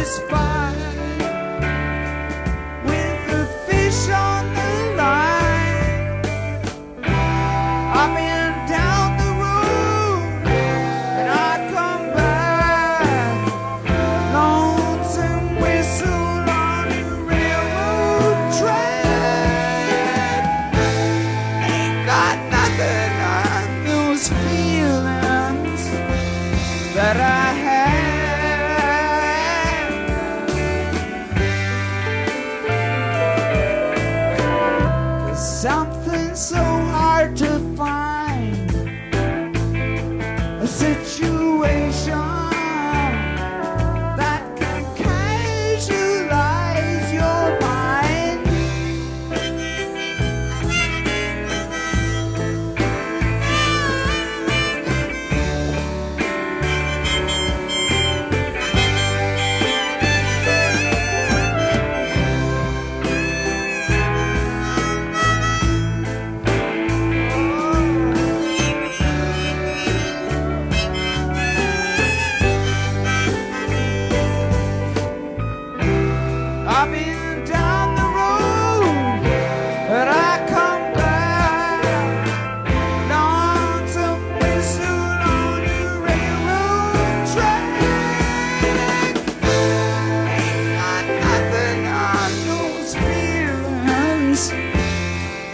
this fight. Something so hard to find.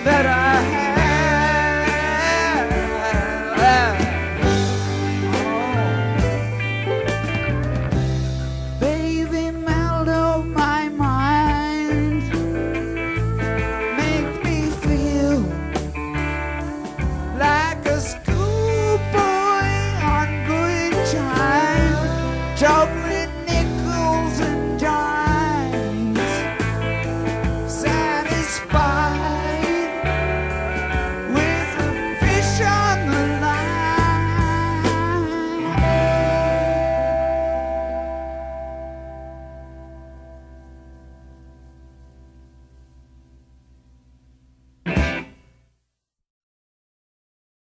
that I